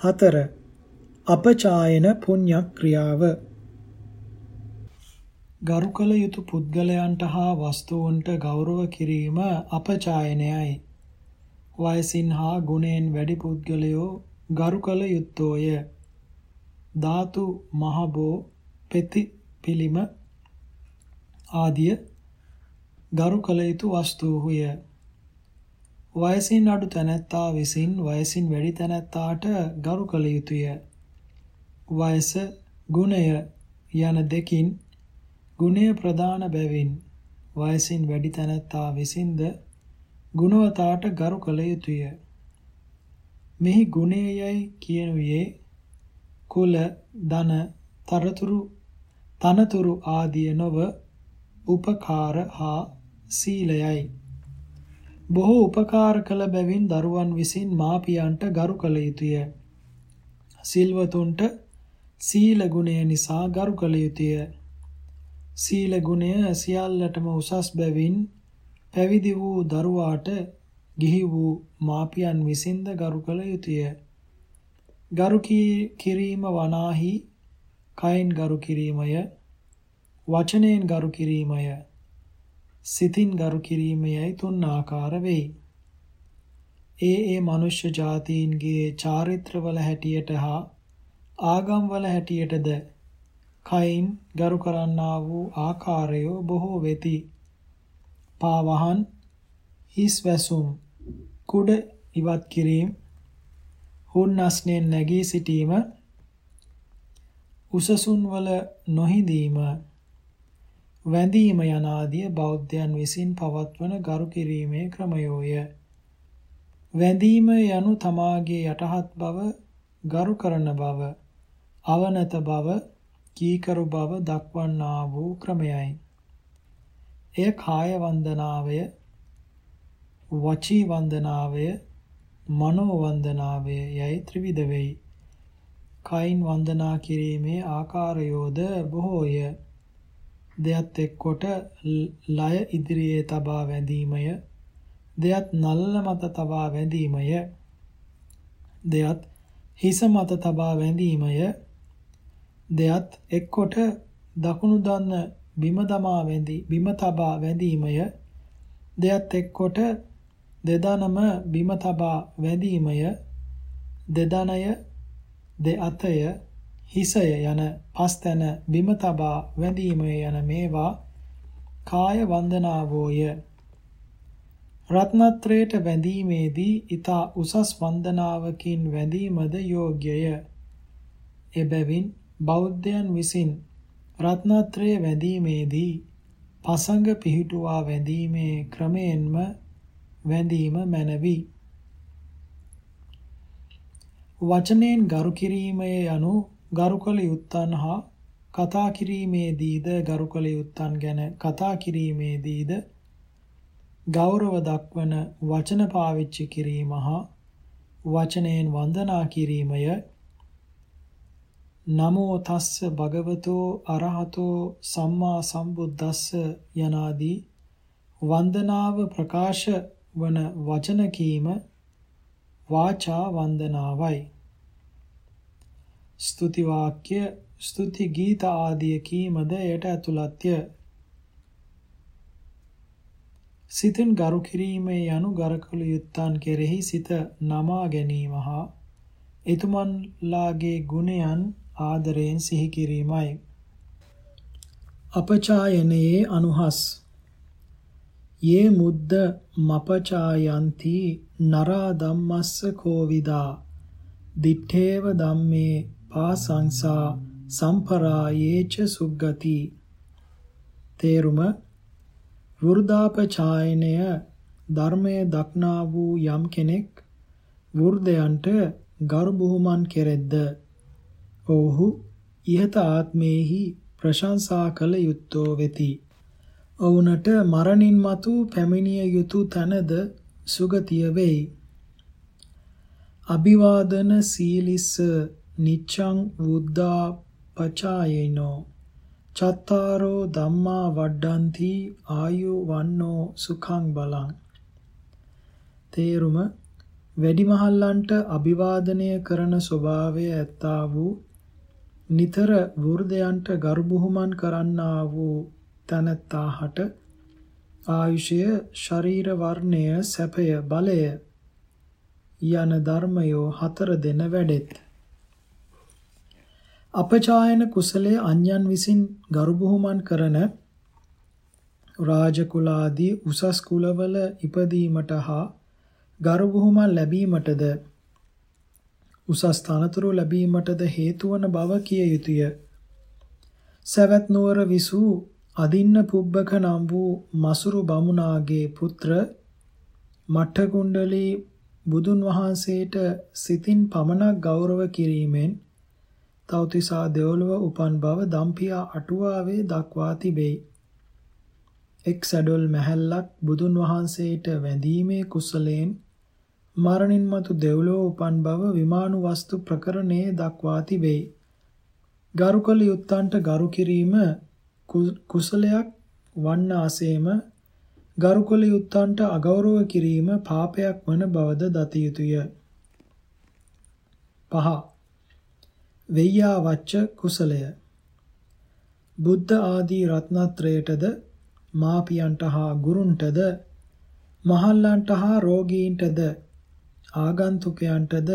4. අපචායන පුණ්‍යක්‍රියාව ගරු කළ යුතු පුද්ගලයන්ට හා වස්තුන්ට ගෞරව කිරීම අපචායනයයි. වයසින් හා ගුණයෙන් වැඩි පුද්ගලයෝ ගරු කළ යුත්තෝය. ධාතු මහබෝ පෙති පිළිම ආදිය ගරු කළ යුතු වස්තුහුය. වයසින් අඩු තැනැත්තා විසින් වයසින් වැඩි තැනැත්තාට ගරු කළ යුතුය. වයස ගුණය යන දෙකින් ගුණය ප්‍රධාන බැවින් වයසින් වැඩි තැනැත්තා විසින්ද ගුණවතාට ගරු කළ යුතුය. මෙහි ගුණයයි කියනුයේ කුල ධන තරතුරු තනතුරු ආදිය නොව උපකාර හා සීලයයි. බොහෝ උපකාර කළ බැවින් දරුවන් විසින් මාපියන්ට ගරු කළ යුතුය. සිල්වතුන්ට සීල ගුණය නිසා ගරු කළ යුතුය. සීල ගුණය සියල්ලටම උසස් බැවින් පැවිදි වූ දරුවාට ගිහි වූ මාපියන් විසින්ද ගරු කළ යුතුය. ගරු කිරීම වනාහි කයින් ගරු කිරීමය වචනයෙන් ගරු කිරීමය සිතින් ගරු කිරීමයයි තුන් ආකාර වෙයි. ඒ ඒ මනුෂ්‍ය ජාතීන්ගේ චාරිත්‍රවල හැටියට හා ආගම්වල හැටියටද කයින් ගරු කරන්නා වූ ආකාරය බොහෝ වෙති. පාවහන් හිස් වැසුම් කුඩ ඉවත් කිරීම හුන්නස්නෙන් නැගී සිටීම උසසුන් වල නොහිඳීම වැඳීම යන ආදිය බෞද්ධයන් විසින් පවත්වන ගරු කිරීමේ ක්‍රමයෝය. වැඳීම යනු තමාගේ යටහත් බව ගරු කරන බව අවනත බව කීකරු බව දක්වන්නා වූ ක්‍රමයයි. එය කාය වන්දනාවය, වචී වන්දනාවය, මනෝ වන්දනාවය යයි ත්‍රිවිධ වෙයි. කයින් වන්දනා කිරීමේ ආකාරයෝද බොහෝය. දෙයත් එක්කොට ලය ඉදිරියේ තබා වැඳීමය, දෙයත් නල්ල මත තබා වැඳීමය, දෙයත් හිස මත තබා වැඳීමය. දෙයත් එක්කොට දකුණු දන්න බිම දමා වැඳි බිම තබා වැඳීමය. දෙයත් එක්කොට දෙදනම බිම තබා වැඳීමය. දෙදනය දෙඅතය හිසය යන පස්තැන බිම තබා වැඳීමය යන මේවා කාය වන්දනාවෝය රත්නත්‍රයට වැඳීමේදී ඊතා උසස් වන්දනාවකින් වැඳීමද යෝග්‍යය එබැවින් බෞද්ධයන් විසින් රත්නත්‍රය වැඳීමේදී පසඟ පිහිටුවා වැඳීමේ ක්‍රමයෙන්ම වැඳීම මැනවි. වචනයෙන් ගරු කිරීමේ යනු ගරු කළ යුත්තන් හා කතා කිරීමේදීද ගරු කළ යුත්තන් ගැන කතා කිරීමේදීද ගෞරව දක්වන වචන පාවිච්චි කිරීම හා වචනයෙන් වන්දනා කිරීමය නමෝ තස්ස භගවතෝ අරහතෝ සම්මා සම්බුද්දස්ස යනාදී වන්දනාව ප්‍රකාශ වන වචන කීම වාචා වන්දනාවයි. ස්තුති වාක්‍ය, ස්තුති ගීත ආදී කීමද එයට ඇතුළත්ය. සිතෙන් ගරු කිරීමේ යනු ගරකල යුත්තන් කෙරෙහි සිත නමා ගැනීම හා එතුමන්ලාගේ ගුණයන් ආදරයෙන් සිහි කිරීමයි. අපචායනයේ අනුහස් යේ මුද්ද මපචායන්ති නරා ධම්මස්ස කෝවිදා දිත්තේව ධම්මේ පාසංසා සම්පරායේච සුග්ගති තේරුම වෘදාපචායනය ධර්මයේ දක්නා වූ යම් කෙනෙක් වෘදයන්ට ගරු බුහුමන් කෙරෙද්ද ඔව්හු ইহත ආත්මේහි ප්‍රශංසා කළ යුත්තෝ වෙති. ඔවුනට මරණින් මතු පැමිණිය යුතු තැනද සුගතිය වෙයි. අභිවාදන සීලිස නිච්ඡං වුද්දා පචායනෝ චත්තාරෝ ධම්මා වඩ්ඩಂತಿ ආයු වන්නෝ සුඛං බලං. තේරුම වැඩිමහල්ලන්ට අභිවාදනය කරන ස්වභාවය ඇත්තා වූ නිතර වෘදයන්ට ගරු බුහුමන් කරන්නා වූ තනත්තාහට ආයුෂය ශරීර වර්ණය සැපය බලය යන ධර්මයෝ හතර දෙන වැඩෙත්. අපචායන කුසලයේ අන්‍යයන් විසින් ගරු බුහුමන් කරන රාජ කුලාදී උසස් කුලවල ඉපදීමට හා ගරු බුහුමන් ලැබීමටද උසස් තනතුරු ලැබීමටද හේතු වන බව කිය යුතුය. සවැත් නුවර විසූ අදින්න පුබ්බක නම් වූ මසුරු බමුණාගේ පුත්‍ර මට්ඨ කුණ්ඩලී බුදුන් වහන්සේට සිතින් පමණක් ගෞරව කිරීමෙන් තවතිසා දෙවොලව උපන් බව දම්පියා අටුවාවේ දක්වා තිබේ. එක් සැඩොල් මැහැල්ලක් බුදුන් වහන්සේට වැඳීමේ කුසලයෙන් මරණින් මතු දෙව්ලොව උපන් බව විමානු වස්තු ප්‍රකරණයේ දක්වා තිබේ. ගරුකල යුත්තන්ට ගරු කිරීම කුසලයක් වන්නාseම ගරුකල යුත්තන්ට අගෞරව කිරීම පාපයක් වන බවද දත යුතුය. පහ වෙය්‍යා වච්ච කුසලය. බුද්ධ ආදී රත්නත්‍රයටද මාපියන්ට හා ගුරුන්ටද මහල්ලන්ට හා රෝගීන්ටද ආගන්තුකයන්ටද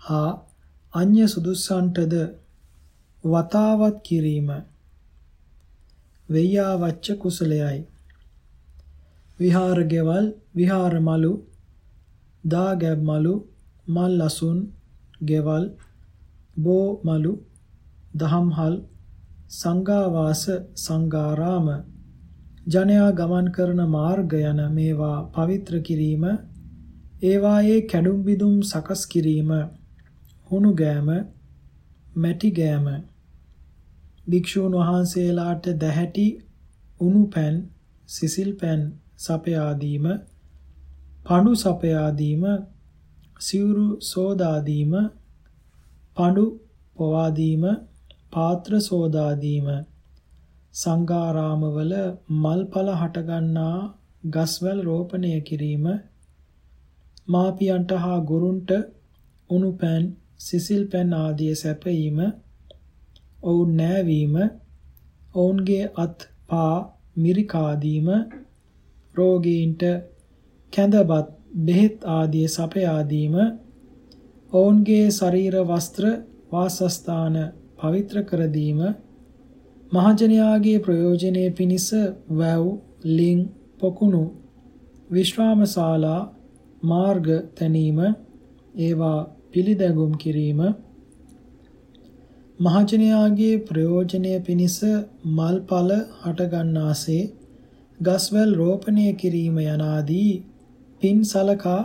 හා අන්‍ය සුදුස්සන්ටද වතාවත් කිරීම. වෙය්‍යා වච්ච කුසලයයි. විහාර ගෙවල් විහාර මලු දා ගැබ් මලු මල් අසුන් ගෙවල් බෝ මලු දහම්හල් සංඝාවාස සංඝාරාම ජනයා ගමන් කරන මාර්ග යන මේවා පවිත්‍ර කිරීම ඒවායේ කැඩුම් බිදුම් සකස් කිරීම හුණු ගෑම මැටි ගෑම. භික්ෂූන් වහන්සේලාට දැහැටි උණු පෑන් සිසිල් පෑන් සපයා දීම පඬු සපයා දීම සිවුරු සෝදා දීම පඬු පවා දීම පාත්‍ර සෝදා දීම සංඝාරාමවල මල්පල හටගන්නා ගස්වැල් රෝපණය කිරීම. මාපියන්ට හා ගුරුන්ට උණු පෑන් සිසිල් පෑන් ආදිය සැපයීම. ඔවුන් නෑවීම. ඔවුන්ගේ අත් පා මිරිකා දීම රෝගීන්ට කැඳපත් බෙහෙත් ආදිය සපයා දීම ඔවුන්ගේ ශරීර වස්ත්‍ර වාසස්ථාන පවිත්‍ර කර දීම මහජනයාගේ ප්‍රයෝජනයේ පිණිස වැව් ලිං පොකුණු විශ්‍රාමශාලා මාර්ග තැනීම ඒවා පිළිදැගුම් කිරීම මහජනයාගේ ප්‍රයෝජනය පිණිස මල්පල හටගන්නාසේ ගස්වැල් රෝපණය කිරීම යනාදී පින් සලකා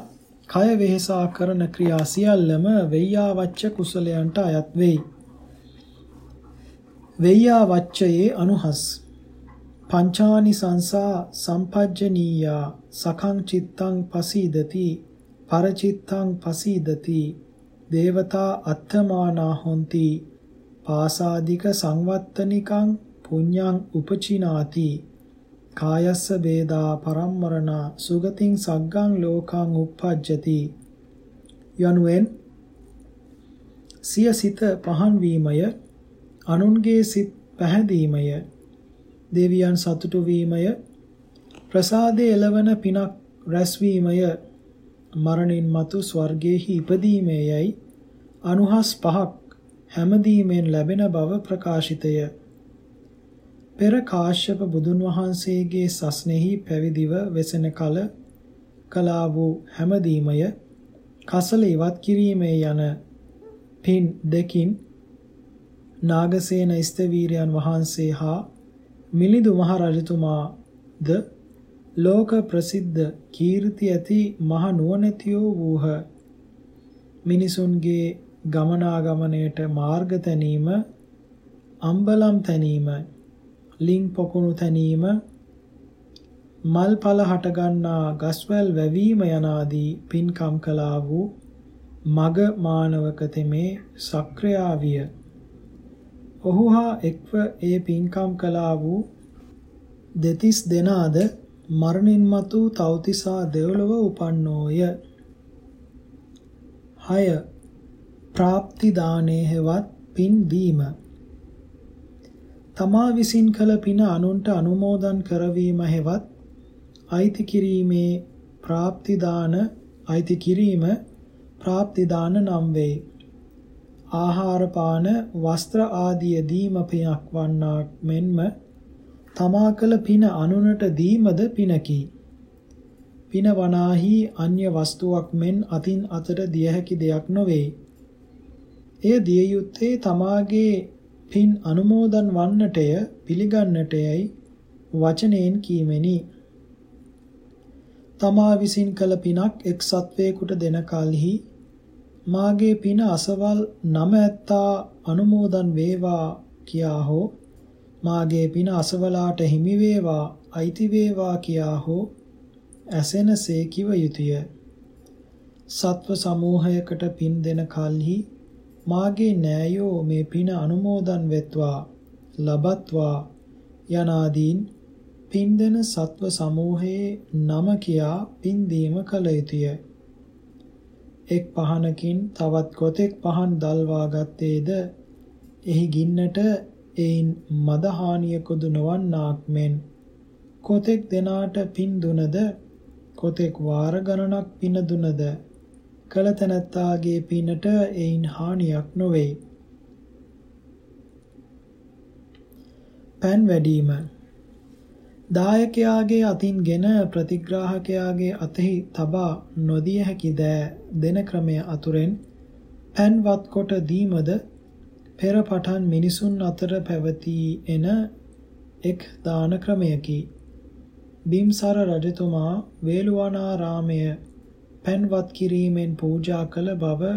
කය වෙහෙසා කරන ක්‍රියා සියල්ලම වෙය්‍යාවච්ඡ කුසලයන්ට අයත් වෙයි. වෙය්‍යාවච්ඡයේ අනුහස් පංචානි සංසා සම්පජ්ජනීයා සකං චිත්තං පසීදති පරචිත්තං පසීදති දේවතා අත්තමානා හොಂತಿ පාසාదిక සංවත්තනිකං පුඤ්ඤං උපචිනාති කායස්ස වේදා පරම්මරණ සුගතින් සග්ගං ලෝකං uppajjati යනුවෙන් සිය සිත පහන් වීමය අනුන්ගේ සිත් පැහැදීමය දෙවියන් සතුටු වීමය ප්‍රසාදයේ එළවන පිනක් රැස්වීමය මරණින් මතු ස්වර්ගයේහි ඉපදීමේයයි අනුහස් පහක් හැමදීමෙන් ලැබෙන බව ප්‍රකාශිතය. පෙර කාශ්‍යප බුදුන් වහන්සේගේ සස්නෙහි පැවිදිව වෙසෙන කල කලා වූ හැමදීමය කසල ඉවත් කිරීමේ යන පින් දෙකින් නාගසේන ස්තවීරයන් වහන්සේ හා මිලිඳු මහ රජතුමාද ලෝක ප්‍රසිද්ධ කීර්ති ඇති මහ නුවණැතියෝ වූහ. මිනිසුන්ගේ ගමනාගමනයට මාර්ග තැනීම, අම්බලම් තැනීම, ලිං පොකුණු තැනීම, මල්පල හටගන්නා ගස්වැල් වැවීම යනාදී පින්කම් කළා වූ මග මානවක තෙමේ සක්‍රියාවිය. ඔහු හා එක්ව ඒ පින්කම් කළා වූ දෙතිස් දෙනාද මරණින් මතු තවතිසා දෙව්ලොව උපන්නෝය. 6 ප්‍රාප්ති දානේ හෙවත් පින් දීම තමා විසින් කළ පින අනුන්ට අනුමෝදන් කරවීම හෙවත් අයිති කිරීමේ ප්‍රාප්ති දාන අයිති කිරීම ප්‍රාප්ති දාන නම් වේ. ආහාර පාන වස්ත්‍ර ආදිය දීම පිනක් වන්නාක් මෙන්ම තමා කළ පින අනුනට දීමද පිනකි. පින වනාහි අන්‍ය වස්තුවක් මෙන් අතින් අතට දිය හැකි දෙයක් නොවේ. එය දිය යුත්තේ තමාගේ පින් අනුමෝදන් වන්නටය පිළිගන්නටයයි වචනයෙන් කීමෙනි. තමා විසින් කළ පිනක් එක් සත්වයකට දෙන කලෙහි මාගේ පින අසවල් නම ඇත්තා අනුමෝදන් වේවා කියා හෝ මාගේ පින අසවලාට හිමි වේවා අයිති වේවා කියා හෝ ඇසෙනසේ කිව යුතුය. සත්ව සමූහයකට පින් දෙන කලෙහි මාගේ නෑයෝ මේ පින අනුමෝදන් වෙත්වා ලබත්වා යනාදීන් පින් දෙන සත්ව සමූහයේ නම කියා පින් දීම කළ යුතුය. එක් පහනකින් තවත් කොතෙක් පහන් දල්වා ගත්තේද? එහි ගින්නට එයින් මද හානියකුදු නොවන්නාක් මෙන්. කොතෙක් දෙනාට පින් දුනද? කොතෙක් වාර ගණනක් පින දුනද? කළ තැනැත්තාගේ පිනට එයින් හානියක් නොවේ. පෑන් වැඩිම දායකයාගේ අතින්ගෙන ප්‍රතිග්‍රාහකයාගේ අතෙහි තබා නොදිය හැකි දෑ දෙන ක්‍රමය අතුරෙන් පෑන්වත් කොට දීමද පෙර පටන් මිනිසුන් අතර පැවතී එන එක් දාන ක්‍රමයකි. බිම්සර රජතුමා වේළුවනාරාමය පැන්වත් කිරීමෙන් පූජා කළ බව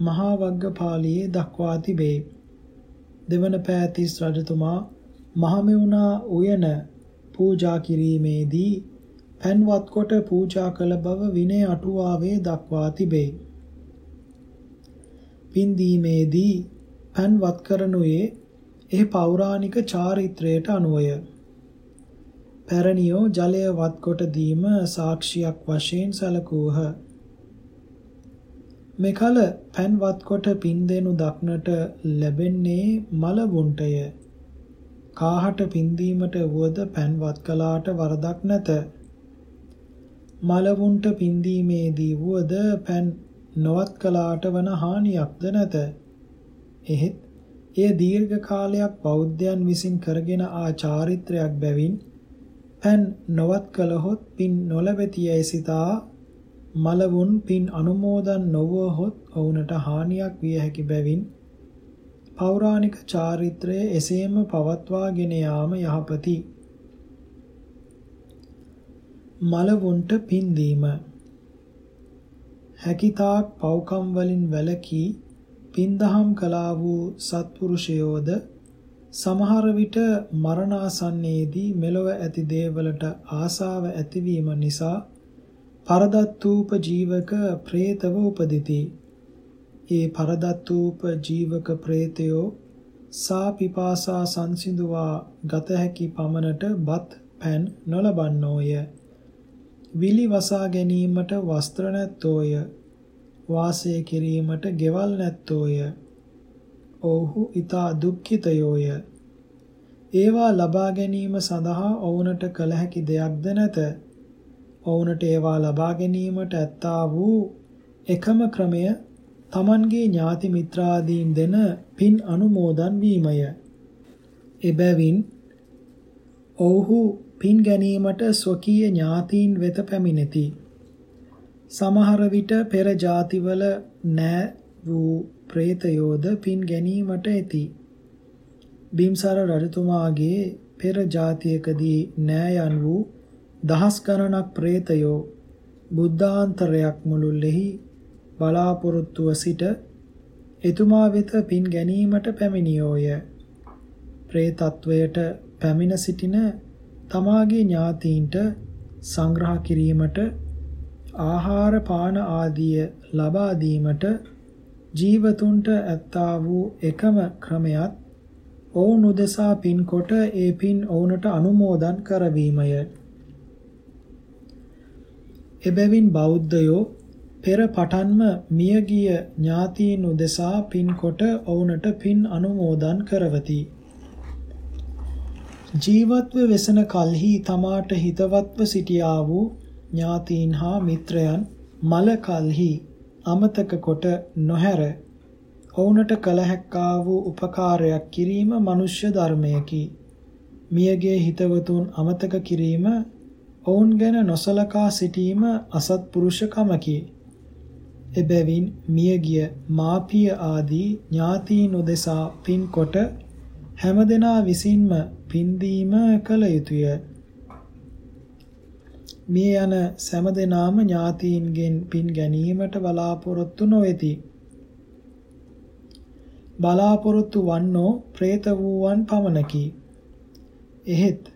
මහා වග්ගපාළියේ දක්වා තිබේ. දෙවන පෑතිස් රජතුමා මහමෙවුනා උයන පූජා කිරීමේදී පැන්වත් කොට පූජා කළ බව විනය අටුවාවේ දක්වා තිබේ. පින්දීමේදී පැන්වත් කරනුයේ එහි පෞරාණික චාරිත්‍රයට අනුවය. පැරණියෝ ජලය වත්කොට දීම සාක්ෂියක් වශයෙන් සැලකූහ. මෙකල පෑන් වත්කොට පින් දෙනු දක්නට ලැබෙන්නේ මලවුන්ටය. කාහට පින්දීමට වුවද පෑන් වත් කලාට වරදක් නැත. මලවුන්ට පින්දීමේදී වුවද පෑන් නොවත් කලාට වන හානියක්ද නැත. එහෙත් එය දීර්ඝ කාලයක් බෞද්ධයන් විසින් කරගෙන ආ චාරිත්‍රයක් බැවින් පෑන් නොවත් කළහොත් පින් නොලැබෙතියයි සිතා මලවුන් පින් අනුමෝදන් නොවහොත් ඔවුන්ට හානියක් විය හැකි බැවින් පෞරාණික චාරිත්‍රය එසේම පවත්වාගෙන යාම යහපති. මලවුන්ට පින් දීම හැකිතාක් පව්කම් වලින් වැළකී පින්දහම් කළා වූ සත්පුරුෂයෝද සමහර විට මරණාසන්නයේදී මෙලොව ඇති දේවලට ආසාව ඇතිවීම නිසා පරදත්තූප ජීවක പ്രേතව උපදිති. ඒ පරදත්තූප ජීවක പ്രേතයෝ සා පිපාසා සංසිඳුවා ගත හැකි පමණට බත් පැන් නොලබන්නෝය. විලි වසා ගැනීමට වස්ත්‍ර නැත්තෝය. වාසය කිරීමට ගෙවල් නැත්තෝය. ඔව්හු ඊතා දුක්ඛිතයෝය. ඒවා ලබා ගැනීම සඳහා ඔවුන්ට කල හැකි දෙයක්ද නැත. ඔවුන්ට ඒවා ලබා ගැනීමට ඇත්තා වූ එකම ක්‍රමය Tamanගේ ඥාති මිත්‍රාදීන් දෙන පින් අනුමෝදන් වීමය. එබැවින් ඔව්හු පින් ගැනීමට ස්වකීය ඥාතීන් වෙත පැමිණෙති. සමහර විට පෙර ಜಾතිවල නෑ වූ ප්‍රේතයෝද පින් ගැනීමට ඇති. බිම්සාර රජතුමාගේ පෙර જાතියකදී නෑයන් වූ දහස් ගණනක් ප්‍රේතයෝ බුද්ධාන්තරයක් මුළුල්ලෙහි බලාපොරොත්තුව සිට එතුමා වෙත පින් ගැනීමට පැමිණියෝය. ප්‍රේතත්වයට පැමිණ සිටින තමාගේ ඥාතීන්ට සංග්‍රහ කිරීමට ආහාර පාන ආදිය ලබා දීමට ජීවතුන්ට ඇත්තා වූ එකම ක්‍රමයත් ඔවුන් උදෙසා පින්කොට ඒ පින් ඔවුන්ට අනුමෝදන් කරවීමය. එබැවින් බෞද්ධයෝ පෙර පටන්ම මියගිය ඥාතීන් උදෙසා පින්කොට ඔවුන්ට පින් අනුමෝදන් කරවති. ජීවත්ව වෙසෙන කල්හි තමාට හිතවත්ව සිටියා වූ ඥාතීන් හා මිත්‍රයන් මල කල්හි අමතක කොට නොහැර ඔවුන්ට කල හැක්කා වූ උපකාරයක් කිරීම මනුෂ්‍ය ධර්මයකි. මියගේ හිතවතුන් අමතක කිරීම ඔවුන් ගැන නොසලකා සිටීම අසත්පුරුෂකමකි. එබැවින් මියගිය මාපිය ආදී ඥාතීන් උදෙසා පින්කොට හැමදෙනා විසින්ම පින්දීම කළ යුතුය. මිය යන සෑම දෙනාම ඥාතීන්ගෙන් පින් ගැනීමට බලාපොරොත්තු නොවේති. බලාපොරොත්තු වන්නෝ പ്രേත වූවන් පමණකි. එහෙත්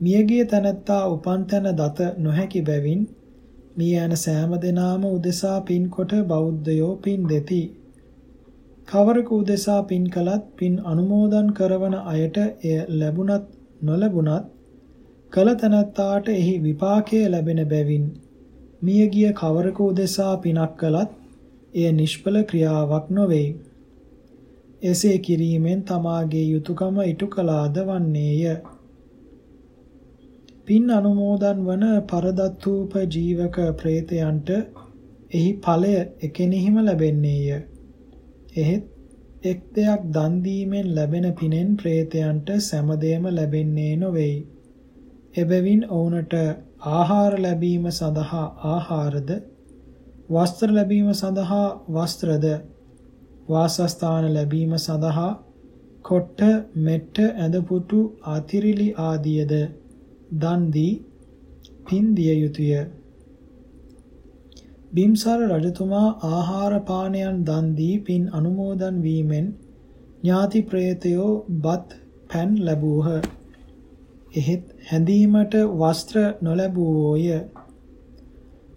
මියගිය තනත්තා උපන් තැන දත නොහැකි බැවින් මිය යන සෑම දෙනාම උදෙසා පින්කොට බෞද්ධයෝ පින් දෙති. කවරක උදෙසා පින් කළත් පින් අනුමෝදන් කරවන අයට එය ලැබුණත් නොලැබුණත් කල තනත්තාට එහි විපාකය ලැබෙන බැවින් මියගිය කවරක උදෙසා පිනක් කළත් එය නිෂ්ඵල ක්‍රියාවක් නොවේ. එසේ කිරීමෙන් තමාගේ යුතුයකම ඉටු කළාද වන්නේය. පින් අනුමෝදන් වන පරදත්තූප ජීවක ප්‍රේතයන්ට එහි ඵලය එකෙනෙහිම ලැබෙන්නේය. එහෙත් එක් දෙයක් දන් දීමෙන් ලැබෙන පිනෙන් ප්‍රේතයන්ට සෑමදේම ලැබෙන්නේ නොවේයි. එබැවින් ඔවුන්ට ආහාර ලැබීම සඳහා ආහාරද වස්ත්‍ර ලැබීම සඳහා වස්ත්‍රද වාසස්ථාන ලැබීම සඳහා කොට්ට මෙට්ට ඇඳපුටු ආතිරිලි ආදියද දන් දී පින් දිය යුතුය. බිම්සාර රජතුමා ආහාර පානයන් දන් දී පින් අනුමෝදන් වීමෙන් ඥාති ප්‍රේතයෝ බත් පැන් ලැබූහ. එහෙත් හැඳීමට වස්ත්‍ර නොලැබුවෝය.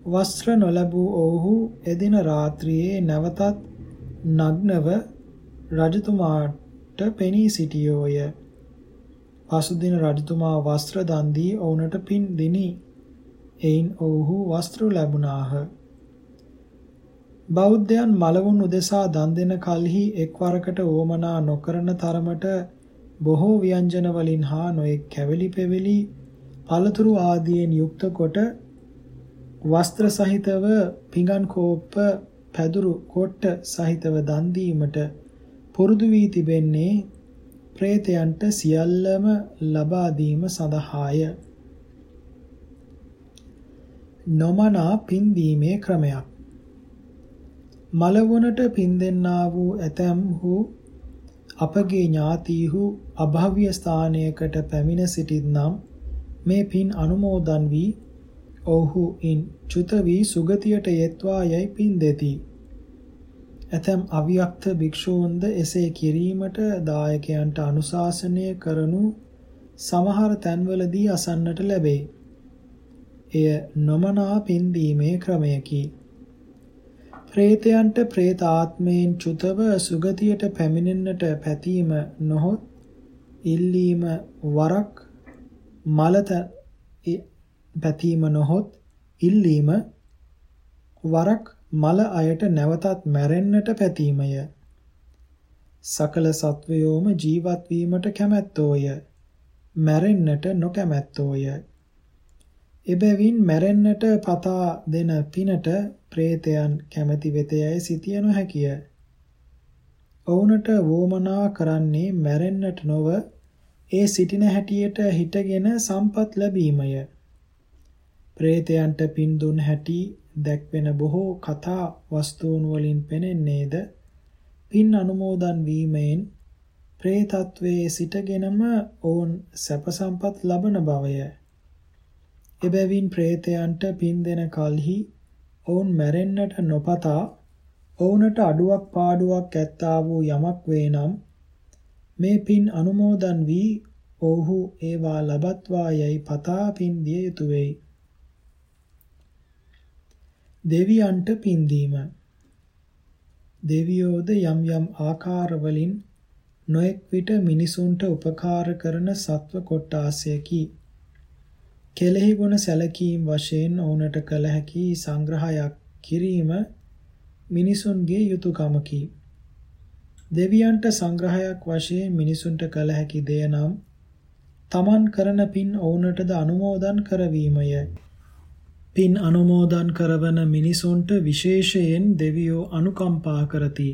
වස්ත්‍ර නොලැබූ ඔවුහු එදින රාත්‍රියේ නැවතත් නග්නව රජතුමාට පෙනී සිටියෝය. පසුදින රජතුමා වස්ත්‍ර දන් දී ඔවුන්ට පින් දිනි. එයින් ඔවුහු වස්ත්‍ර ලැබුණාහ. බෞද්ධයන් මලවුන් උදෙසා දන් දෙන කලෙහි එක්වරකට ඕමනා නොකරන තරමට බොහෝ ව්‍යංජන වලින් හා නොඑක් කැවිලි පෙවිලි පළතුරු ආදියෙන් යුක්ත කොට වස්ත්‍ර සහිතව පිඟන් කෝප්ප පැදුරු කොට්ට සහිතව දන් දීමට පුරුදු වී තිබෙන්නේ ප්‍රේතයන්ට සියල්ලම ලබා දීම සඳහාය. නොමනා පින් දීමේ ක්‍රමයක්. මලවුනට පින් දෙන්නා වූ ඇතැම්හු අපගේ ඥාතීහු අභව්‍ය ස්ථානයකට පැමිණ සිටින්නම් මේ පින් අනුමෝදන් වී ඔව්හු ඉන් චුත වී සුගතියට යෙත්වා යයි පින් දෙති. ඇතැම් අවියක්ත භික්ෂූන්ද එසේ කිරීමට දායකයන්ට අනුශාසනය කරනු සමහර තැන්වලදී අසන්නට ලැබේ. එය නොමනා පින්දීමේ ක්‍රමයකි. ප්‍රේතයන්ට ප්‍රේත ආත්මයෙන් චුතව සුගතියට පැමිණෙන්නට පැතීම නොහොත් ඉල්ලීම වරක් මලත පැතීම නොහොත් ඉල්ලීම වරක් මල අයට නැවතත් මැරෙන්නට පැතීමය. සකල සත්වයෝම ජීවත් වීමට කැමැත්තෝය. මැරෙන්නට නොකැමැත්තෝය. එබැවින් මැරෙන්නට පතා දෙන පිනට പ്രേතයන් කැමැති වෙතයයි සිතිය නොහැකිය. ඔවුන්ට වෝමනා කරන්නේ මැරෙන්නට නොව ඒ සිටින හැටියට හිටගෙන සම්පත් ලැබීමය. പ്രേතයන්ට පින් දුන් හැටි දැක්වෙන බොහෝ කතා වස්තුන් වලින් පෙනෙන්නේද පින් අනුමෝදන් වීමෙන් പ്രേතත්වයේ සිටගෙනම ඔවුන් සැප සම්පත් ලබන බවය. එබැවින් പ്രേතයන්ට පින් දෙන කලෙහි ඔවුන් මැරෙන්නට නොපතා ඔවුන්ට අඩුවක් පාඩුවක් ඇත්තා වූ යමක් වේනම් මේ පින් අනුමෝදන් වී ඔව්හු ඒවා ලබත්වා යයි පතා පින් දිය යුතුය වෙයි. දෙවියන්ට පින්දීම දෙවියෝද යම් යම් ආකාරවලින් නොඑක් විට මිනිසුන්ට උපකාර කරන සත්ව කොට්ටාසයකි. කෙලෙහි ගුණ සැලකීම් වශයෙන් ඔවුන්ට කළ හැකි සංග්‍රහයක් කිරීම මිනිසුන්ගේ යුතුයකමකි. දෙවියන්ට සංග්‍රහයක් වශයෙන් මිනිසුන්ට කළ හැකි දෙය නම් තමන් කරන පින් ඔවුන්ටද අනුමෝදන් කරවීමය. පින් අනුමෝදන් කරවන මිනිසුන්ට විශේෂයෙන් දෙවියෝ අනුකම්පා කරති.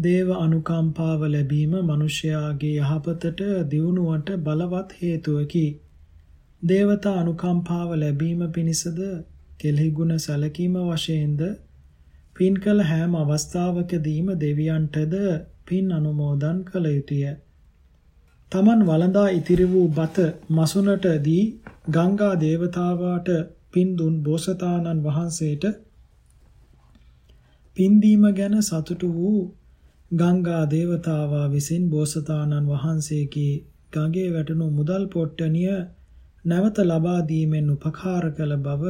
දේව අනුකම්පාව ලැබීම මිනිසයාගේ යහපතට දියුණුවට බලවත් හේතුවකි. දේවතා අනුකම්පාව ලැබීම පිණිසද කෙලෙහි ගුණ සැලකීම වශයෙන්ද පින් කළ හැම අවස්ථාවකදීම දෙවියන්ටද පින් අනුමෝදන් කළ යුතුය. තමන් වළඳා ඉතිරි වූ බත මසුනට දී ගංගා දේවතාවාට පින් දුන් බෝසතාණන් වහන්සේට පින්දීම ගැන සතුටු වූ ගංගා දේවතාවා විසින් බෝසතාණන් වහන්සේගේ ගඟේ වැටුණු මුදල් පොට්ටනිය නැවත ලබා දීමෙන් උපකාර කළ බව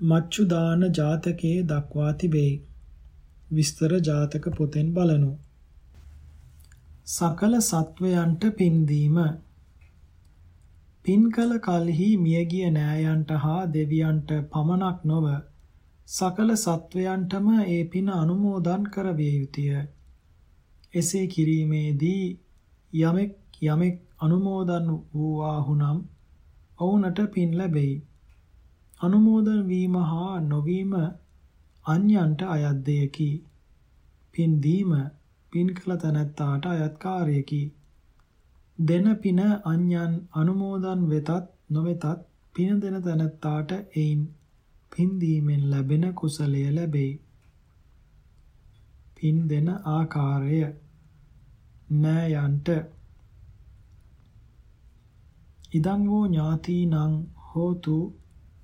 මච්චු දාන ජාතකයේ දක්වා තිබේ. විස්තර ජාතක පොතෙන් බලනු. සකල සත්වයන්ට පින් දීම පින් කල කලෙහි මියගිය නෑයන්ට හා දෙවියන්ට පමණක් නොව සකල සත්වයන්ටම ඒ පින අනුමෝදන් කරවිය යුතුය. එසේ කිරීමේදී යමෙක් යමෙක් අනුමෝදන් වූවාහුනම් ඔවුන්ට පින් ලැබෙයි. අනුමෝදන් වීම හා නොවීම අන්‍යයන්ට අයත් දෙයකි. පින් දීම පින් කළ තැනැත්තාට අයත් කාර්යකි. දෙන පින අඤ්ඤන් අනුමෝදන් වෙතත් නොවෙතත් පින දෙන තැනැත්තාට එයින් පින් දීමෙන් ලැබෙන කුසලය ලැබෙයි. පින් දෙන ආකාරය නෑයන්ට ඉදං වූ ඥාතිනං හෝතු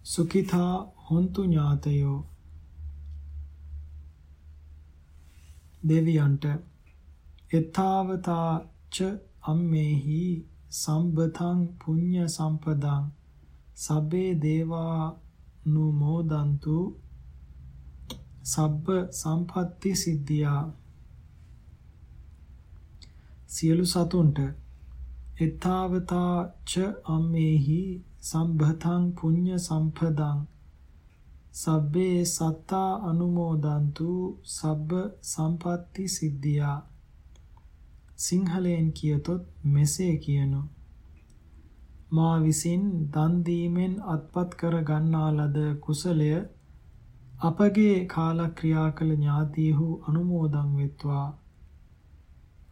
සුඛිතා හොන්තු ඥාතයෝ. දෙවියන්ට එතාවතාච අම්මේහි සම්බතං පුඤ්ඤ සම්පදං සබ්බේ දේවා නුමෝදන්තු සබ්බ සම්පatti සිද්ධියා. සියලු සතුන්ට එතාවතාච අම්මේහි සම්බතං පුඤ්ඤ සම්පදං සබ්බේ සත්තා අනුමෝදන්තු සබ්බ සම්පatti සිද්ධියා. සිංහලයෙන් කියතොත් මෙසේ කියනු. මා විසින් දන් දීමෙන් අත්පත් කර ගන්නා ලද කුසලය අපගේ කාලක්‍රියා කළ ඥාතීහු අනුමෝදන් වෙත්වා.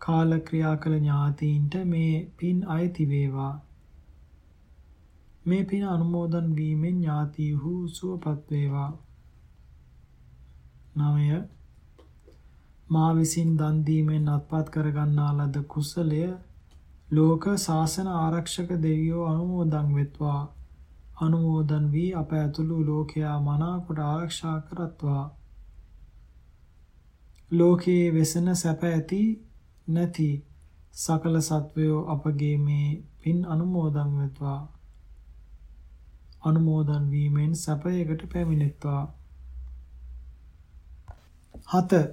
කාලක්‍රියා කළ ඥාතීන්ට මේ පින් අයිති වේවා මේ පින අනුමෝදන් වීමෙන් ඥාතීහු සුවපත් වේවා. 9. මා විසින් දන් දීමෙන් අත්පත් කර ගන්නා ලද කුසලය ලෝක ශාසන ආරක්ෂක දෙවියෝ අනුමෝදන් වෙත්වා. අනුමෝදන් වී අප ඇතුළු ලෝකයා මනාකොට ආරක්ෂා කරත්වා. ලෝකයේ වෙසෙන සැප ඇති නැති සකල සත්වයෝ අපගේ මේ පින් අනුමෝදන් වෙත්වා. අනුමෝදන් වීමෙන් සැපයකට පැමිණෙත්වා. 7.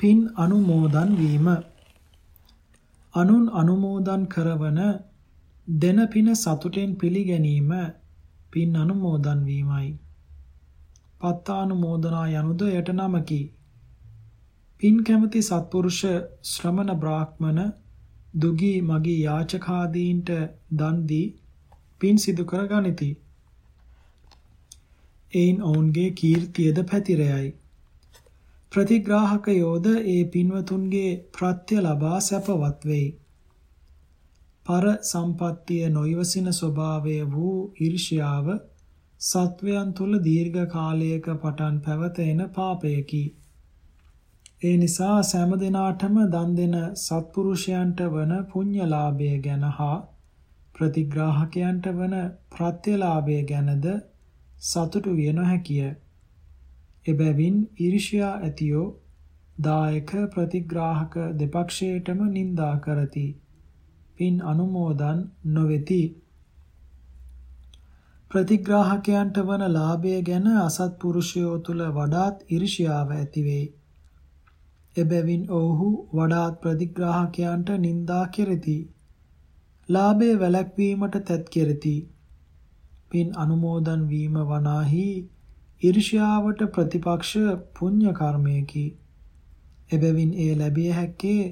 පින් අනුමෝදන් වීම අනුන් අනුමෝදන් කරවන දෙන පින සතුටෙන් පිළිගැනීම පින් අනුමෝදන් වීමයි. පත්තානුමෝදනා යනුද යට නමකි. පින් කැමති සත්පුරුෂ ශ්‍රමණ බ්‍රාහ්මණ දුගී මගී යාචකාදීන්ට දන් දී පින් සිදු කර ගනිති. එයින් ඔවුන්ගේ කීර්තියද පැතිරයයි. ප්‍රතිග්‍රාහකයෝද ඒ පින්වතුන්ගේ ප්‍රත්‍ය ලබා සැපවත් වෙයි. පර සම්පත්තිය නොයවසින ස්වභාවය වූ ඊර්ෂ්‍යාව සත්වයන් තුල දීර්ඝ කාලයක පටන් පැවතෙන පාපයකි. ඒ නිසා සෑම දිනාටම දන් දෙන සත්පුරුෂයන්ට වන පුණ්‍යලාභය ගැන හා ප්‍රතිග්‍රාහකයන්ට වන ප්‍රත්‍යලාභය ගැනද සතුටු විය නොහැකිය. එබැවින් ඊර්ෂ්‍යා ඇතියෝ දායක ප්‍රතිග්‍රාහක දෙපක්ෂයටම නිඳා කරති. පින් අනුමෝදන් නොවේති. ප්‍රතිග්‍රාහකයන්ට වන ලාභය ගැන අසත්පුරුෂයෝ තුල වඩාත් ඊර්ෂ්‍යාව ඇති වෙයි. එබැවින් ඔවුහු වඩාත් ප්‍රතිග්‍රාහකයන්ට නිඳා කෙරෙති. ලාභය වැළැක්වීමට තැත් කෙරෙති. පින් අනුමෝදන් වීම වනාහි ඊර්ෂ්‍යාවට ප්‍රතිපක්ෂ පුණ්‍ය කර්මයකි. එබැවින් එය ලැබිය හැක්කේ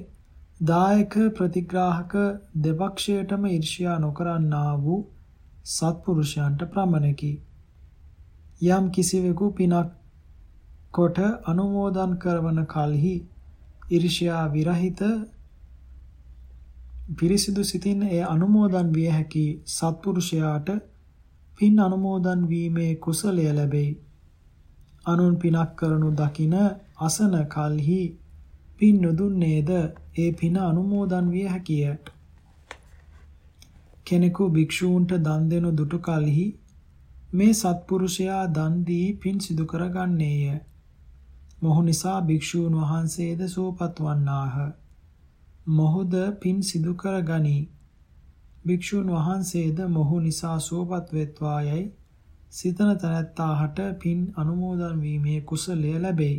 දායක ප්‍රතිග්‍රාහක දෙපක්ෂයටම ඊර්ෂ්‍යා නොකරන්නා වූ සත්පුරුෂයන්ට ප්‍රමණකි. යම් කිසිවෙකු පිනක් කොට අනුමෝදන් කරවන කලෙහි ඊර්ෂ්‍යා විරහිත පිරිසිදු සිතින් ඒ අනුමෝදන් විය හැකි සත්පුරුෂයාට පින් අනුමෝදන් වීමේ කුසලය ලැබෙයි. අනුන් පිනක් කරනු දකින අසන කල්හි පින් නොදුන්නේද ඒ පින අනුමෝදන් විය හැකිය. කෙනෙකු භික්ෂූන්ට දන් දෙනු දුටු කලෙහි මේ සත්පුරුෂයා දන් දී පින් සිදු කරගන්නේය. මොහු නිසා භික්ෂූන් වහන්සේද සෝපත් වන්නාහ. මොහුද පින් සිදු කරගනි. භික්ෂූන් වහන්සේද මොහු නිසා සෝපත් වෙත්වා යයි සිතන තැනැත්තාහට පින් අනුමෝදන් වීමේ කුසලය ලැබෙයි.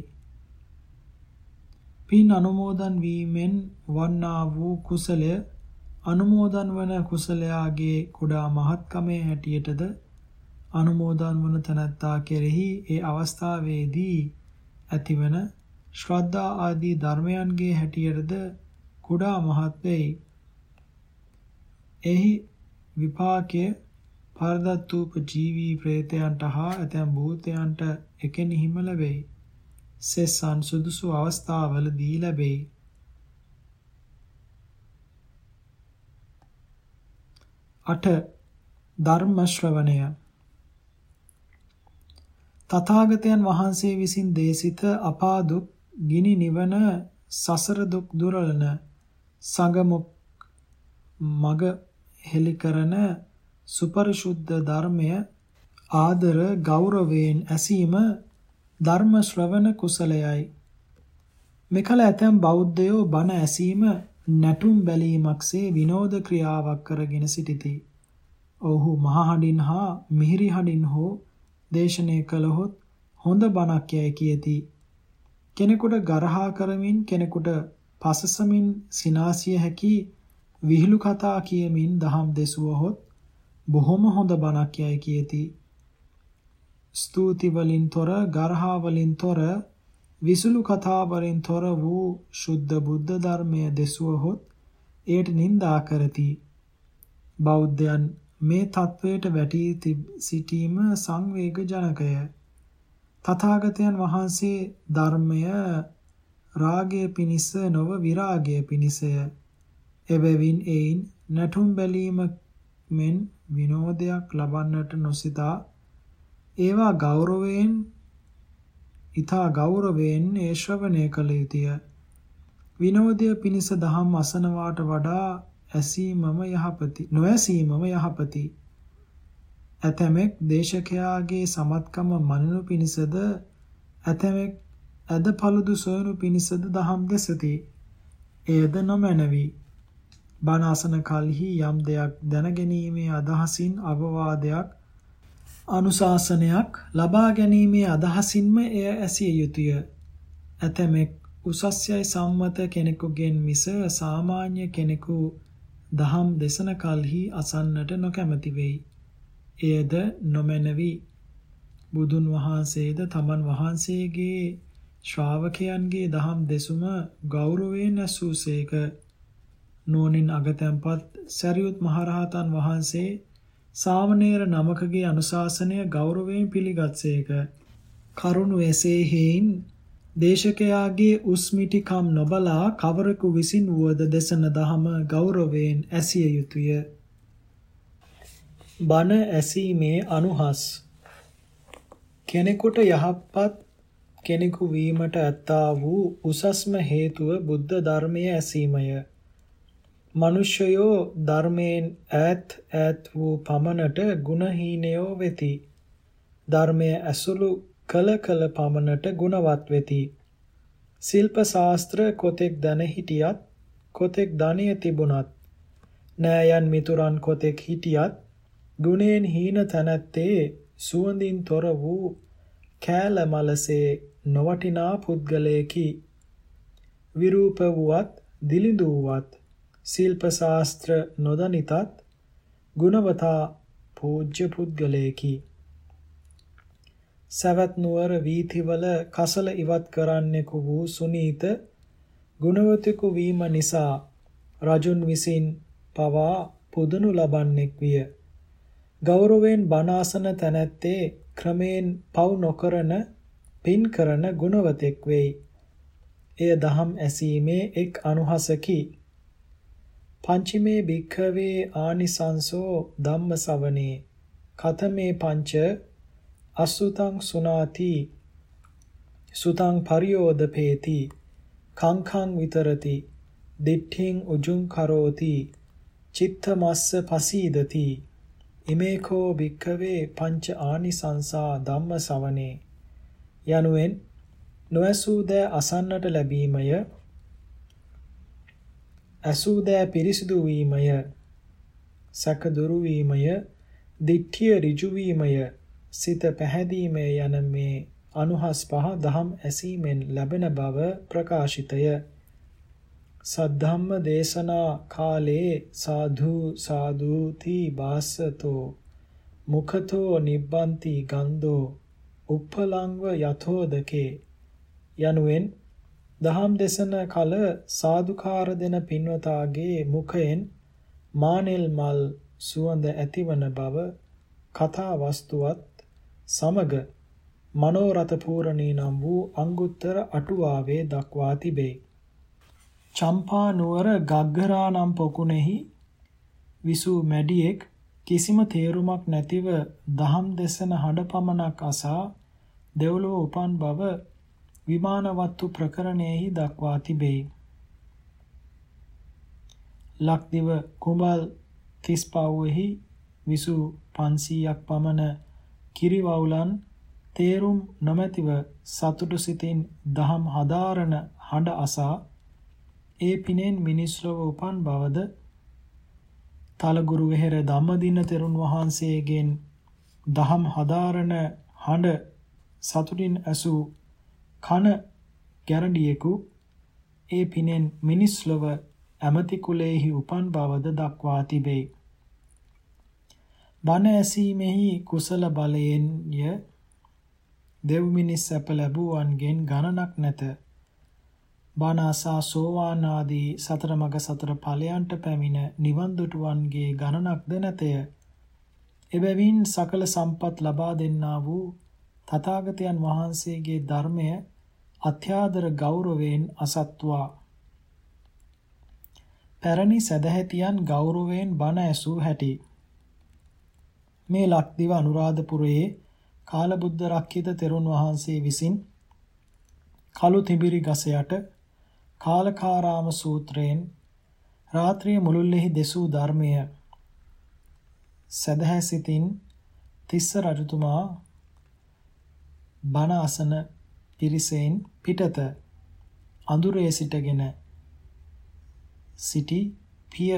පින් අනුමෝදන් වීමෙන් වන්නා වූ කුසලය අනුමෝදන් වන කුසලයාගේ කුඩා මහත්කමේ හැටියටද අනුමෝදන් වන තැනැත්තා කෙරෙහි ඒ අවස්ථාවේදී ඇතිවන ශ්‍රද්ධා ආදී ධර්මයන්ගේ හැටියටද කුඩා මහත් වෙයි. එහි විපාකය පරදත්තූප ජීවී ප්‍රේතයන්ට හා ඇතැම් භූතයන්ට එකෙනෙහිම ලැබෙයි. සෙස්සන් සුදුසු අවස්ථාවලදී ලැබෙයි. අට ධර්ම ශ්‍රවණය තථාගතයන් වහන්සේ විසින් දේශිත අපා දුක් ගිනි නිවන සසර දුක් දුරලන සංගමුක් මග හෙලි කරන සුපරිශුද්ධ ධර්මය ආදර ගෞරවයෙන් ඇසීම ධර්ම ශ්‍රවණ කුසලයයි. මෙකල ඇතැම් බෞද්ධයෝ බණ ඇසීම නැටුම් බැලීමක්සේ විනෝද ක්‍රියාවක් කරගෙන සිටිති. ඔහු මහහඬින් හා මිහිරි හඬින් හෝ දේශනය කළහොත් හොඳ බණක් යයි කියති. කෙනෙකුට ගරහා කරමින් කෙනෙකුට පසසමින් සිනාසිය හැකි විහිළු කතා කියමින් දහම් දෙසුවහොත් බොහොම හොඳ බණක් යයි කියති. ස්තුති වලින් තොර ගරහා වලින් තොර විසුළු කතා වලින් තොර වූ ශුද්ධ බුද්ධ ධර්මය දෙසුවහොත් එයට නිඳා කරති. බෞද්ධයන් මේ தത്വයට වැටී සිටීම සංවේගජනකය. තථාගතයන් වහන්සේ ධර්මය රාගය පිනිස නොව විරාගය පිනිසය. එබැවින් එයින් නැටුම් බැලීම මෙන් විනෝදයක් ලබන්නට නොසිතා ඒවා ගෞරවයෙන් ඊතා ගෞරවයෙන් ඒ ශ්‍රවණය කළ යුතුය. විනෝදය පිණිස දහම් අසනවාට වඩා ඇසීමම යහපති නොඇසීමම යහපති. ඇතැමෙක් දේශකයාගේ සමත්කම මනනු පිණිසද ඇතැමෙක් ඇද පළුදු සොයනු පිණිසද දහම් දෙසති. එයද නොමැනවි. බණ අසන කලෙහි යම් දෙයක් දැනගැනීමේ අදහසින් අවවාදයක් අනුශාසනයක් ලබා ගැනීමේ අදහසින්ම එය ඇසිය යුතුය. ඇතැමෙක් උසස්යයි සම්මත කෙනෙකුගෙන් මිස සාමාන්‍ය කෙනෙකු දහම් දෙසන කලෙහි අසන්නට නොකැමැති වෙයි. එයද නොමැනවි. බුදුන් වහන්සේද තමන් වහන්සේගේ ශ්‍රාවකයන්ගේ දහම් දෙසුම ගෞරවයෙන් ඇසූසේක. නුවණින් අගතැන්පත් සරියුත් මහරහතන් වහන්සේ සාමණේර නමකගේ අනුශාසනය ගෞරවයෙන් පිළිගත්සේක. කරුණ එසේ හේයින් දේශකයාගේ උස්මිටිකම් නොබලා කවරෙකු විසින් වුවද දෙසන දහම ගෞරවයෙන් ඇසිය යුතුය. බණ ඇසීමේ අනුහස් කෙනෙකුට යහපත් කෙනෙකු වීමට ඇත්තා වූ උසස්ම හේතුව බුද්ධ ධර්මය ඇසීමය. මනුෂ්‍යයෝ ධර්මයෙන් ඈත් ඈත් වූ පමණට ගුණහීනයෝ වෙති. ධර්මය ඇසුළු කල කල පමණට ගුණවත් වෙති. ශිල්ප ශාස්ත්‍ර කොතෙක් දැන හිටියත් කොතෙක් ධනිය තිබුණත් නෑයන් මිතුරන් කොතෙක් හිටියත් ගුණයෙන් හීන තැනැත්තේ සුවඳින් තොර වූ කෑල මලසේ නොවටිනා පුද්ගලයෙකි. විරූප වුවත් දිලිඳු වුවත් ශිල්ප ශාස්ත්‍ර නොදනිතත් ගුණවතා පූජ්‍ය පුද්ගලයෙකි. සවැත් නුවර වීථිවල කසල ඉවත් කරන්නෙකු වූ සුනීත ගුණවතෙකු වීම නිසා රජුන් විසින් පවා පුදනු ලබන්නෙක් විය. ගෞරවයෙන් බණාසන තැනැත්තේ ක්‍රමයෙන් පව් නොකරන පින් කරන ගුණවතෙක් වෙයි. එය දහම් ඇසීමේ එක් අනුහසකි. පංචමේ භික්ඛවේ ආනිසංසෝ ධම්ම සවනේ කතමේ පංච අසුතං සුනාති සුතං පරියෝදපේති කංඛං විතරති දිට්ඨින් උජුං කරෝති චිත්තමස්ස පසීදති ඉමේකෝ භික්ඛවේ පංච ආනිසංසා ධම්ම සවනේ. යනුවෙන් නොඇසූ දෑ අසන්නට ලැබීමය ඇසූ දෑ පිරිසිදු වීමය සැක දුරු වීමය දිට්ඨිය ඍජු වීමය සිත පැහැදීමය යන මේ අනුහස් පහ දහම් ඇසීමෙන් ලැබෙන බව ප්‍රකාශිතය. සද්ධම්ම දේශනා කාලේ සාධු සාධුති වාසතෝ මුඛතෝ නිබ්බන්ති ගන්ධෝ උප්පලංව යතෝදකේ යනුවෙන් දහම් දේශන කල සාදුකාර දෙන පින්වතාගේ මුඛයෙන් මානෙල් මල් සුවඳ ඇතිවන බව කතා වස්තුවත් සමග මනෝරත පූර්ණී නම් වූ අංගුත්තර අටුවාවේ දක්වා තිබේ. චම්පා නුවර ගග්ගරා නම් පොකුණෙහි විසූ මැඩියෙක් කිසිම තේරුමක් නැතිව දහම් දෙසන හඬ පමණක් අසා දෙව්ලොව උපන් බව විමානවත්තු ප්‍රකරණයෙහි දක්වා තිබේ. ලක්දිව කුඹල් 35 විසූ 500ක් පමණ කිරිවවුලන් තේරුම් නොමැතිව සතුටු සිතින් දහම් හදාරන හඬ අසා ඒ පිනෙන් මිනිස් ලොව උපන් බවද තලගුරු වෙහෙර ධම්මදින තෙරුන් වහන්සේගෙන් දහම් හදාරන හඬ සතුටින් ඇසූ කන ගැරඩියෙකු ඒ පිනෙන් මිනිස් ලොව ඇමති කුලයේහි උපන් බවද දක්වා තිබේ. බණ ඇසීමෙහි කුසල බලයෙන්ය දෙව් මිනිස් සැප ලැබුවන්ගෙන් ගණනක් නැත. බණ අසා සෝවාන් ආදී සතර මග සතර ඵලයන්ට පැමිණ නිවන් දුටුවන්ගේ ගණනක්ද නැතය. එබැවින් සකල සම්පත් ලබා දෙන්නා වූ තථාගතයන් වහන්සේගේ ධර්මය අත්‍යාදර ගෞරවයෙන් අසත්වා පැරණි සදැහැතියන් ගෞරවයෙන් බණ ඇසූ හැටි මේ ලක්දිව අනුරාධපුරයේ කාලබුද්ධ රක්කිත තෙරුන් වහන්සේ විසින් කළු තිබිරි ගස යට කාලකාරාම සූත්‍රයෙන් රාත්‍රිය මුළුල්ලෙහි දෙසූ ධර්මය සදහැසිතින් තිස්ස රජතුමා බණ අසන පිරිසෙන් පිටත අඳුරේ සිටගෙන සිටි පිය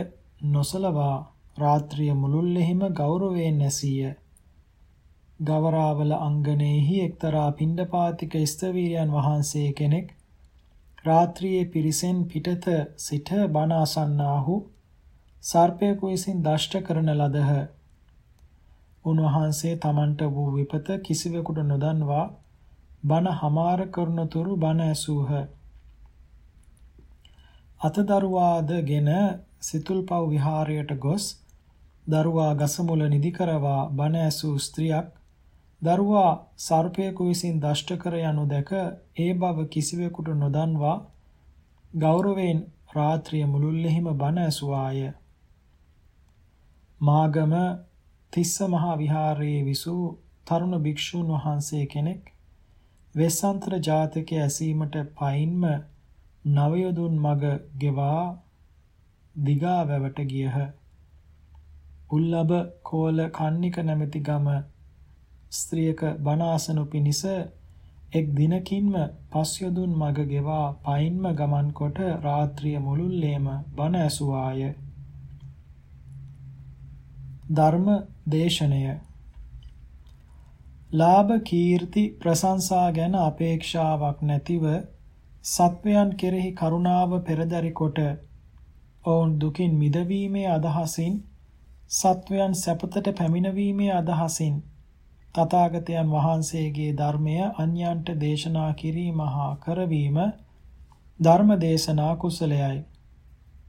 නොසලවා රාත්‍රිය මුළුල්ලෙහිම ගෞරවයෙන් නැසීය. ගවරාවල අංගනේහි එක්තරා පිණ්ඩපාතික ස්තවීරයන් වහන්සේ කෙනෙක් රාත්‍රියේ පිරිසෙන් පිටත සිට බණ අසන්නාහු සර්පයෙකු විසින් දෂ්ට කරන ලදහ. උන්වහන්සේ තමන්ට වූ විපත කිසිවෙකුට නොදන්වා බණ හමාර කරනතුරු බණ ඇසූහ. අතදරුවාදගෙන සිතුල්පව් විහාරයට ගොස් දරුවා ගසමුල නිදි කරවා බණ ඇසූ ස්ත්‍රියක් දරුවා සර්පයෙකු විසින් දෂ්ට කර යනු දැක ඒ බව කිසිවෙකුට නොදන්වා ගෞරවයෙන් රාත්‍රිය මුළුල්ලෙහිම බණ ඇසුවාය. මාගම තිස්ස මහා විහාරයේ විසූ තරුණ භික්ෂූන් වහන්සේ කෙනෙක් වෙස්සන්තර ජාතකයේ ඇසීමට පයින්ම නවයොදුන් මග ගෙවා දිගා වැවට ගියහ. උල්ලබ කෝල කන්නික නැමැති ගම ස්ත්‍රියක බණාසනු පිනිස එක් දිනකින්ම පස්යොදුන් මග ගෙවා පයින්ම ගමන් කොට රාත්‍රිය මුළුල්ලේම බණ ඇසුවාය. ධර්ම දේශනය ලාභ කීර්ති ප්‍රශංසා ගැන අපේක්ෂාවක් නැතිව සත්වයන් කෙරෙහි කරුණාව පෙරදරි කොට ඔවුන් දුකින් මිදවීමේ අදහසින් සත්වයන් සැපතට පැමිණවීමේ අදහසින් තථාගතයන් වහන්සේගේ ධර්මය අන්‍යයන්ට දේශනා කිරීම හා කරවීම ධර්ම දේශනා කුසලයයි.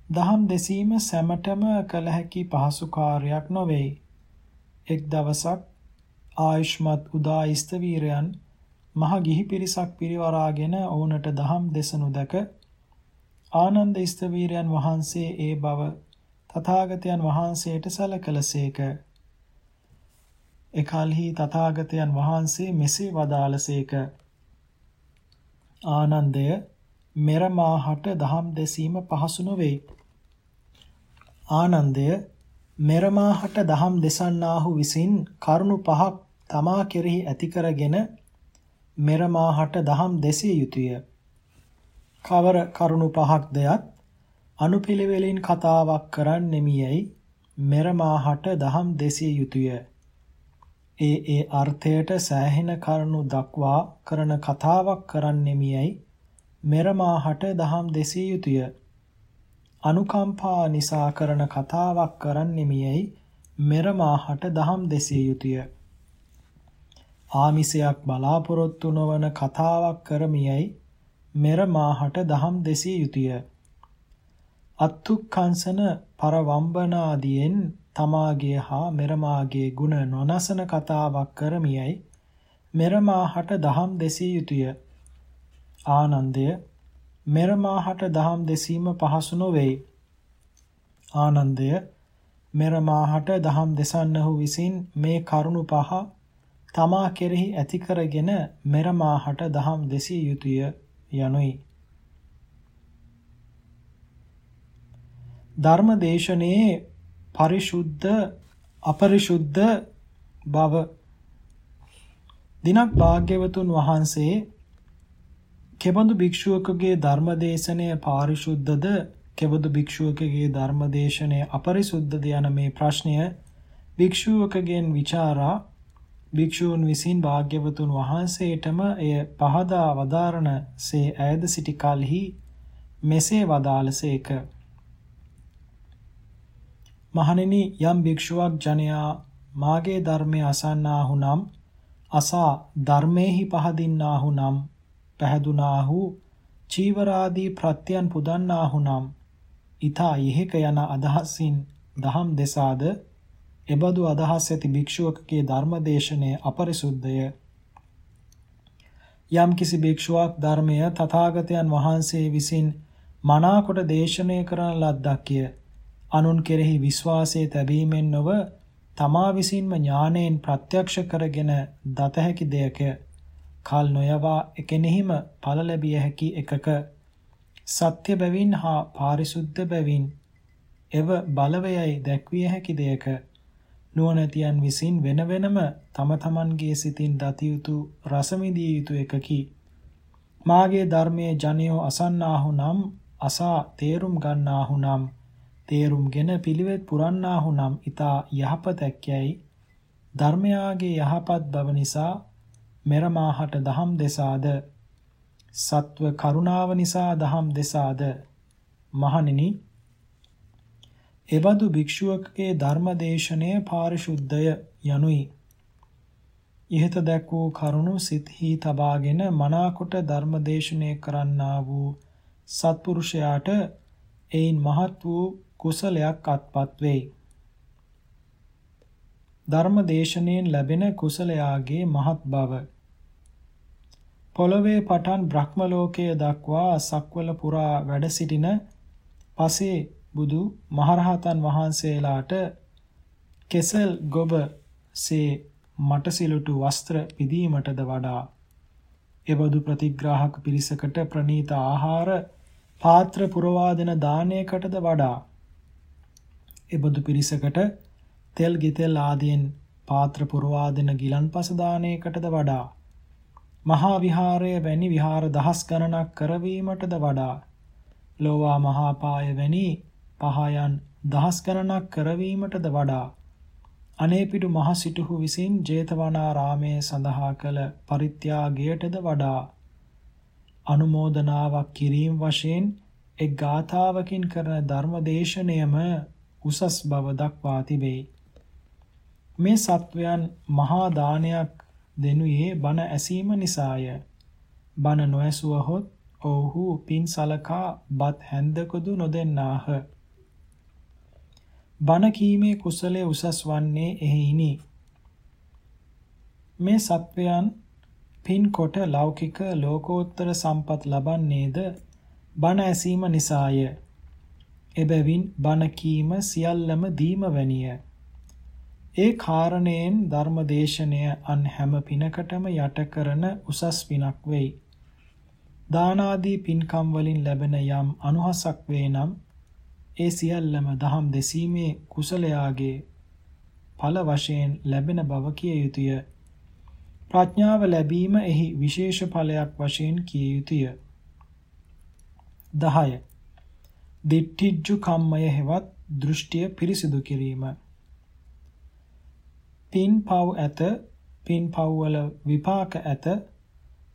දහම් දෙසීම සැමටම කළ හැකි පහසු කාර්යයක් නොවේ. එක් දවසක් ආයුෂ්මත් උදා ස්තවීරයන් මහ ගිහි පිරිසක් පිරිවරාගෙන ඔවුන්ට දහම් දෙසනු දැක ආනන්ද ස්තවීරයන් වහන්සේ ඒ බව තථාගතයන් වහන්සේට සැලකලසේක. එකල්හි තථාගතයන් වහන්සේ මෙසේ වදාළසේක ආනන්දය මෙර මාහට දහම් දෙසීම පහසු නොවේ. ආනන්දය මෙර මාහට දහම් දෙසන්නාහු විසින් කරුණු පහක් තමා කෙරෙහි ඇති කරගෙන මෙර මාහට දහම් දෙසිය යුතුය. කවර කරුණු පහක් දෙයත්? අනුපිළිවෙලින් කතාවක් කරන්නෙමියයි මෙර මාහට දහම් දෙසිය යුතුය ඒ ඒ අර්ථයට සෑහෙන කරුණු දක්වා කරන කතාවක් කරන්නෙමියයි මෙරමාහට දහම් දෙසිය යුතුය. අනුකම්පා නිසා කරන කතාවක් කරන්නෙමියයි මෙරමාහට දහම් දෙසිය යුතුය. ආමිසයක් බලාපොරොත්තු නොවන කතාවක් කරමියයි මෙරමාහට දහම් දෙසිය යුතුය. අත්තුක්ඛංසන පරවම්බනාදියෙන් තමාගේ හා මෙරමාගේ ගුණ නොනසන කතාවක් කරමියයි මෙරමාහට දහම් දෙසිය යුතුය. ආනන්දය මෙරමාහට දහම් දෙසීම පහසු නොවේ. ආනන්දය මෙරමාහට දහම් දෙසන්නහු විසින් මේ කරුණු පහ තමා කෙරෙහි ඇති කරගෙන මෙරමාහට දහම් දෙසිය යුතුය යනුයි. ධර්මදේශනයේ පරිශුද්ධ අපරිශුද්ධ බව. දිනක් භාග්‍යවතුන් වහන්සේ කෙබඳු භික්ෂුවකගේ ධර්මදේශනය පාරිශුද්ධද කෙබඳු භික්ෂුවකගේ ධර්මදේශනය අපරිසුද්ධද යන මේ ප්‍රශ්නය භික්ෂුවකගෙන් ਵਿਚාරා භික්ෂූන් විසින් භාග්‍යවතුන් වහන්සේටම එය පහදා වදාරණසේ ඈද සිටි කලෙහි මෙසේ වදාළසේක. මහණෙනි යම් භික්ෂුවක් ජනයා මාගේ ධර්මය අසන්නාහු නම් අසා ධර්මේහි පහදින්නාහු නම් පැහැදුනාහු චීවරාදී ප්‍රත්‍යයන් පුදන්නාහු නම් ඊතා ඉහෙක යන අදහසින් දහම් දෙසාද? එබඳු අදහස් ඇති භික්ෂුවකගේ ධර්මදේශනය අපරිසුද්ධය. යම් කිසි භික්ෂුවක් ධර්මය තථාගතයන් වහන්සේ විසින් මනාකොට දේශනය කරන ලද්දක්ය අනුන් කෙරෙහි විශ්වාසයේ තැබීමෙන් නොව තමා විසින්ම ඥාණයෙන් ප්‍රත්‍යක්ෂ කරගෙන දත හැකි දෙයක කල් නොයවා එකෙනෙහිම ඵල ලැබිය හැකි එකක සත්‍ය බැවින් හා පාරිශුද්ධ බැවින් එව බලවයයි දැක්විය හැකි දෙයක නුවණැතියන් විසින් වෙන වෙනම තම තමන්ගේ සිතින් දති යුතු රසමිදිය යුතු එකකි. මාගේ ධර්මයේ ජනියෝ අසන්නාහු නම් අසා තේරුම් ගන්නාහු නම් තේරුම්ගෙන පිළිවෙත් පුරන්නාහු නම් ඊතා යහපතැක්යයි ධර්මයාගේ යහපත් බව නිසා මෙරමාහට දහම් දෙසාද? සත්ව කරුණාව නිසා දහම් දෙසාද? මහණෙනි එබඳු භික්ෂුවකගේ ධර්මදේශනය පාරිශුද්ධය යනුයි. ඉහත දැක් වූ කරුණු සිතෙහි තබාගෙන මනාකොට ධර්මදේශනය කරන්නා වූ සත්පුරුෂයාට එයින් මහත් වූ කුසලයක් අත්පත් වෙයි. ධර්ම දේශනෙන් ලැබෙන කුසලයාගේ මහත් බව පොළවේ පටන් බ්‍රහ්ම ලෝකයේ දක්වා සක්වල පුරා වැඩ සිටින පසේ බුදු මහරහතන් වහන්සේලාට කෙසල් ගොබ සේ මටසිලුටු වස්ත්‍ර පිදීමටද වඩා එබඳු ප්‍රතිග්‍රාහක පිරිසකට ප්‍රනීත ආහාර පාත්‍ර පුරවා දෙන දානයකටද වඩා එබඳු පිරිසකට තෙල් ගිතෙල් ආදියෙන් පාත්‍ර පුරවා දෙන ගිලන්පස දානයකටද වඩා මහා විහාරය වැනි විහාර දහස් ගණනක් කරවීමටද වඩා ලෝවා මහා පාය වැනි පහයන් දහස් ගණනක් කරවීමටද වඩා අනේපිඩු මහ සිටුහු විසින් ජේතවනාරාමයේ සඳහා කළ පරිත්‍යාගයටද වඩා අනුමෝදනාවක් කිරීම වශයෙන් එක් ගාථාවකින් කරන ධර්මදේශනයම උසස් බව දක්වා තිබේ. මේ සත්වයන් මහා දානයක් දෙනුයේ බණ ඇසීම නිසාය. බණ නොඇසුවහොත් ඔව්හු පින් සලකා බත් හැන්දකදු නොදෙන්නාහ. බණ කීමේ කුසලයේ උසස් වන්නේ එහිිනි. මේ සත්වයන් පින් කොට ලෞකික ලෝකෝත්තර සම්පත් ලබන්නේද බණ ඇසීම නිසාය. එබැවින් බණ කීම සියල්ලම දීම වැනිය. ඒ කාරණයෙන් ධර්මදේශනය අන් හැම පිනකටම යට කරන උසස් පිනක් වෙයි. දාන ආදී පින්කම් වලින් ලැබෙන යම් අනුහසක් වේ නම් ඒ සියල්ලම දහම් දෙසීමේ කුසලයාගේ ඵල වශයෙන් ලැබෙන බව කිය යුතුය. ප්‍රඥාව ලැබීම එහි විශේෂ ඵලයක් වශයෙන් කිය යුතුය. 10. දිට්ඨිජ්ජු කම්මය හෙවත් දෘෂ්ටිය පිරිසිදු කිරීම. පින් පව් ඇත, පින් පව් වල විපාක ඇත,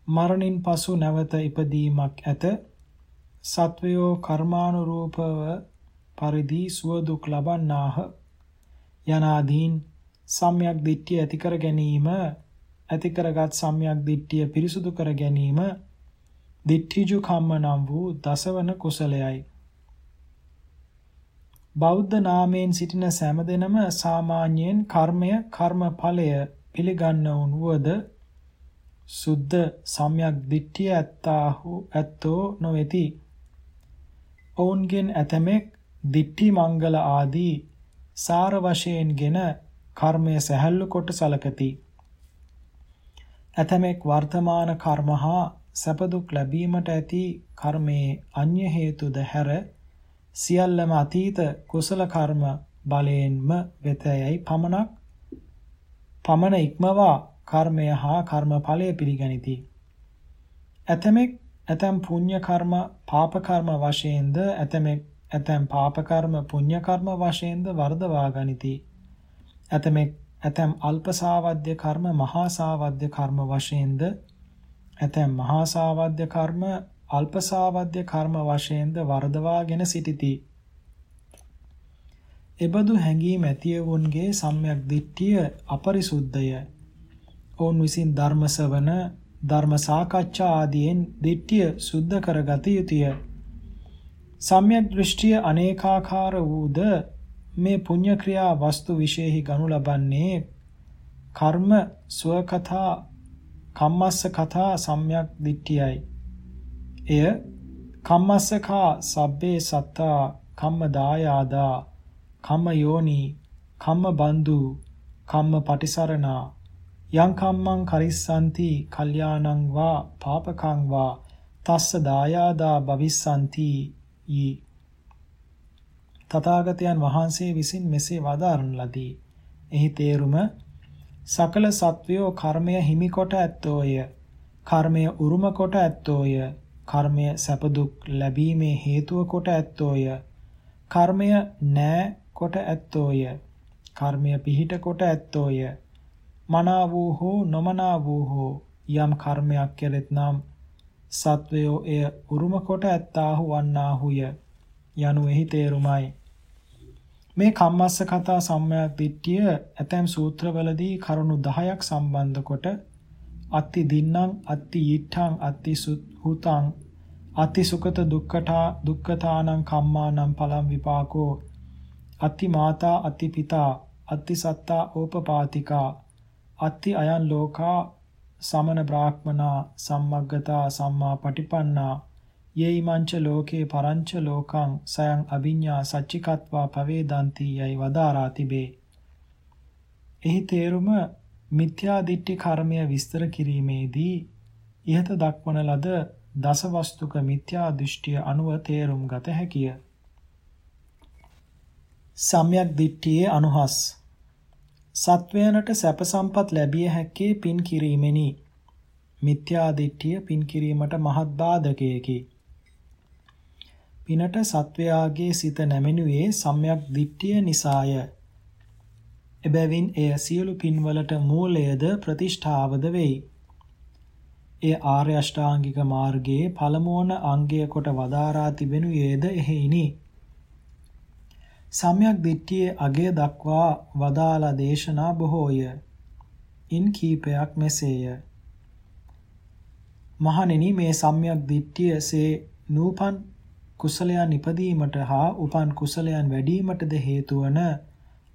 මරණින් පසු නැවත ඉපදීමක් ඇත. සත්වයෝ කර්මානුරූපව පරිදි සුව දුක් ලබන්නාහ යනාදීන් සම්‍යක් දිට්ඨිය ඇති කර ගැනීම ඇති කරගත් සම්‍යක් දිට්ඨිය පිරිසුදු කර ගැනීම දිට්ඨිජු කම්ම නම් වූ දසවන කුසලයයි බෞද්ධ නාමයෙන් සිටින සෑම දෙනම සාමාන්‍යයෙන් කර්මය කර්මඵලය පිළිගන්නවුන් වුවද සුද්ධ සම්‍යක් දිට්ඨිය ඇත්තාහු ඇත්තෝ නොවේති ඔවුන්ගෙන් ඇතමෙක් දිට්ඨි මංගල ආදී සාර වශයෙන්ගෙන කර්මය සැහැල්ලු කොට සලකති. ඇතමෙක් වර්තමාන කර්ම හා සැප දුක් ලැබීමට ඇති කර්මයේ අන්‍ය හේතුද හැර සියල්ලම අතීත කුසල කර්ම බලයෙන්ම වෙතයයි පමණක් පමණ ඉක්මවා කර්මය හා කර්මඵලය පිළිගනිති. ඇතමෙක් ඇතම් පුණ්‍ය කර්ම පාප කර්ම වශයෙන්ද ඇතමෙක් ඇතැම් පාප කර්ම පුණ්‍ය කර්ම වශයෙන්ද වර්ධවා ගනිති. ඇතමෙක් ඇතැම් අල්ප සාවද්‍ය කර්ම මහා සාවද්‍ය කර්ම වශයෙන්ද ඇතැම් මහා සාවද්‍ය කර්ම අල්ප සාවද්‍ය කර්ම වශයෙන්ද වර්ධවාගෙන සිටිති. එබඳු හැඟීම් ඇතිවුන්ගේ සම්‍යක් දිට්ඨිය අපරිසුද්ධය. ඔවුන් විසින් ධර්ම සවන ධර්ම සාකච්ඡා ආදීන් දිට්ඨිය සුද්ධ කරගත යුතුය. සම්‍යක් දෘෂ්ටිය අනේකාකාර වූද මේ පුණ්‍ය ක්‍රියා වස්තු විශේෂෙහි ගනු ලබන්නේ කර්ම ස්වකථා කම්මස්ස කථා සම්‍යක් දිට්ඨියයි. එය කම්මස්සකා සබ්බේ සත්තා කම්ම දායාදා කම්ම යෝනි කම්ම බන්දු කම්ම පටිසරණා යං කම්මං කරිස්සanti කල්යාණං වා පාපකං වා තස්ස දායාදා භවිස්සanti ඊ තථාගතයන් වහන්සේ විසින් මෙසේ වදාරන ලදී. එහි තේරුම සකල සත්වයෝ කර්මය හිමි කොට ඇත්තෝය. කර්මය උරුම කොට ඇත්තෝය. කර්මය සැප දුක් ලැබීමේ හේතුව කොට ඇත්තෝය. කර්මය නෑ කොට ඇත්තෝය. කර්මය පිහිට කොට ඇත්තෝය. මනා වූ හෝ නොමනා වූ හෝ යම් කර්මයක් කෙරෙත් නම් සත්වයෝ එය උරුම කොට ඇත්තාහු වන්නාහුය යනු එහි තේරුමයි මේ කම්මස්ස කතා සම්මයක් දිට්ඨිය ඇතැම් සූත්‍රවලදී කරුණු 10ක් සම්බන්ධ කොට අත්ති දින්නම් අත්ති ඊඨං අත්ති සුහුතං අත්ති සුකත දුක්ඛතා දුක්ඛතානං කම්මානම් පලම් විපාකෝ. අත්ති මාතා අත්ති පිතා. අත්ති සත්තා ඕපපාතිකා. අත්ති අයන් ලෝකා සමන බ්‍රාහ්මනා සම්මග්ගතා සම්මා පටිපන්නා. යේයිමංච ලෝකේ පරංච ලෝකං සයං අභිඤ්ඤා සච්චිකත්වා පවේදಂತಿ යයි වදාරා තිබේ. එහි තේරුම මිත්‍යා දිට්ඨි කර්මය විස්තර කිරීමේදී ඉහත දක්වන ලද දසවස්තුක මිත්‍යා දෘෂ්ටිය අනුව තේරුම් ගත හැකිය. සම්‍යක් දිට්ඨියේ අනුහස් සත්වයනට සැප සම්පත් ලැබිය හැක්කේ පින් කිරීමෙනි. මිත්‍යා දිට්ඨිය පින් කිරීමට මහත් බාධකයකි. පිනට සත්වයාගේ සිත නැමෙනුයේ සම්‍යක් දිට්ඨිය නිසාය. එබැවින් එය සියලු පින්වලට මූලයේද ප්‍රතිෂ්ඨාවද වෙයි. ඒ ආර්ය අෂ්ටාංගික මාර්ගයේ පළමුවන අංගය කොට වදාරා තිබෙනුයේද එහෙයිනි. සම්‍යක් දිට්ඨියේ අගය දක්වා වදාලා දේශනා බොහෝය. ඉන් කීපයක් මෙසේය. මහණෙනි මේ සම්‍යක් දිට්ඨියසේ නූපන් කුසලයන් ඉපදීමට හා උපන් කුසලයන් වැඩිවීමටද හේතු වන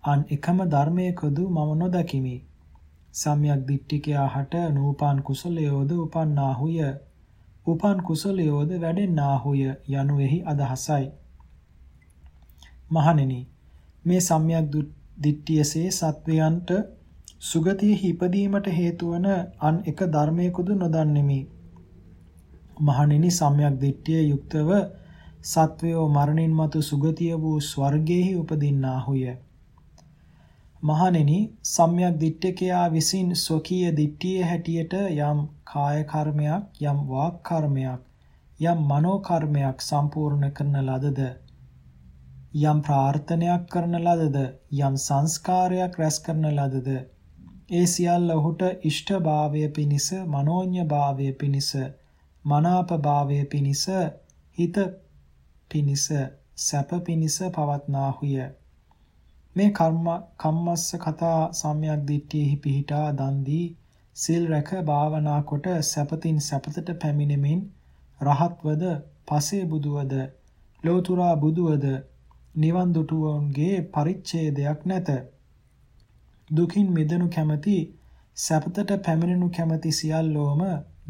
අන් එකම ධර්මයකදු මම නොදකිමි. සම්‍යක් දිට්ඨිකයා හට නූපන් කුසලයෝද උපන්නාහුය. උපන් කුසලයෝද වැඩෙන්නාහුය යනුෙහි අදහසයි. මහණෙනි මේ සම්‍යක් දිට්ඨියසේ සත්වයන්ට සුගතියෙහි ඉපදීමට හේතු වන අන් එක ධර්මයකුදු නොදන්නෙමි. මහණෙනි සම්‍යක් දිට්ඨිය යුක්තව සත්වයෝ මරණින් මතු සුගතිය වූ ස්වර්ගයේහි උපදින්නාහුය. මහණෙනි සම්‍යක් දිට්ඨිකයා විසින් ස්වකීය දිට්ඨියේ හැටියට යම් කාය කර්මයක් යම් වාක් කර්මයක් යම් මනෝ කර්මයක් සම්පූර්ණ කරන ලදද? යම් ප්‍රාර්ථනයක් කරන ලදද? යම් සංස්කාරයක් රැස් කරන ලදද? ඒ සියල්ල ඔහුට ඉෂ්ඨ භාවය පිනිස මනෝඤ්‍ය භාවය පිනිස මනාප භාවය පිනිස හිත පිනිස සැප පිනිස පවත්නාහුය මේ කර්ම කම්මස්ස කතා සම්‍යක් දිට්ඨියෙහි පිහිටා දන් දී සිල් රැක භාවනා කොට සැපතින් සැපතට පැමිණෙමින් රහත්වද පසේ බුදුවද ලෝතුරා බුදුවද නිවන් දුටුවන්ගේ පරිච්ඡේදයක් නැත. දුකින් මිදෙනු කැමැති සැපතට පැමිණෙනු කැමැති සියල්ලෝම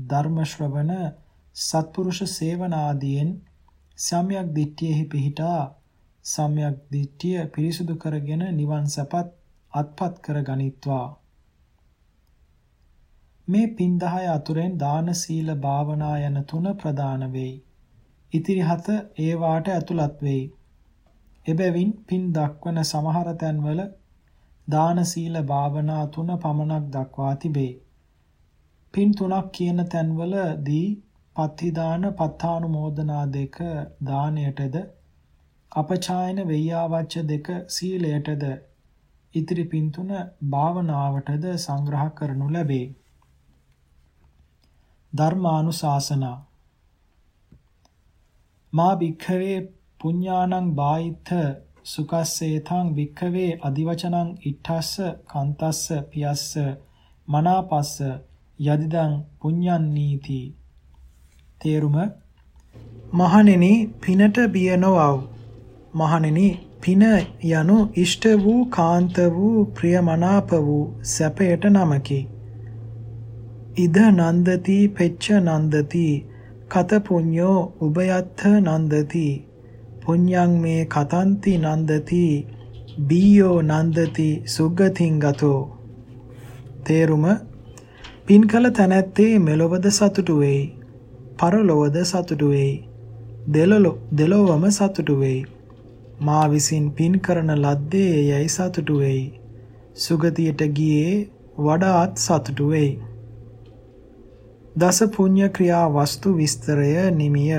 ධර්ම ශ්‍රවණ සත්පුරුෂ සේවනාදීන් සම්‍යක් දිට්ඨියෙහි පිහිටා සම්‍යක් දිට්ඨිය පිරිසුදු කරගෙන නිවන් සපත් අත්පත් කර ගනිත්වා මේ පින් 10 අතුරෙන් දාන සීල භාවනා යන තුන ප්‍රදාන වෙයි. ඉතිරි හත ඒ වාට ඇතුළත් වෙයි. එබැවින් පින් දක්වන සමහර තැන්වල දාන සීල භාවනා තුන පමණක් දක්වා තිබේ. පින් තුනක් කියන තැන්වලදී පත්තිදාන පත්තානුමෝදනා දෙක දාණයටද අපචායන වෙయ్యාවච්ච දෙක සීලයටද ඉතිරි පින් තුන භාවනාවටද සංග්‍රහ කරනු ලැබේ. ධර්මානුශාසනා. මා භික්ඛවේ පුඤ්ඤානං බායිත්ථ සුකස්සේතං වික්ඛවේ අදිවචනං ඉට්ඨස්ස කන්තස්ස පියස්ස මනාපස්ස යදිදං පුඤ්ඤන් නීති තේරුම? මහණෙනි පිනට බිය නොවව්. මහණෙනි පින යනු ඉෂ්ට වූ කාන්ත වූ ප්‍රියමනාප වූ සැපයට නමකි. ඉද නන්දති පෙච්ච නන්දති කත පුඤ්ඤෝ උභයත්ථ නන්දති. පුඤ්ඤං මේ කතන්ති නන්දති බීයෝ නන්දති සුගතින් ගතෝ. තේරුම පින් කල තැනැත්තේ මෙලොවද සතුටු වෙයි පරලොවද සතුටු වෙයි දෙලොව දෙලොවම සතුටු වෙයි. මා විසින් පින් කරන ලද්දේ යයි සතුටු වෙයි. සුගතියට ගියේ වඩාත් සතුටු වෙයි. දස පුඤ්ඤ ක්‍රියා වස්තු විස්තරය නිමිය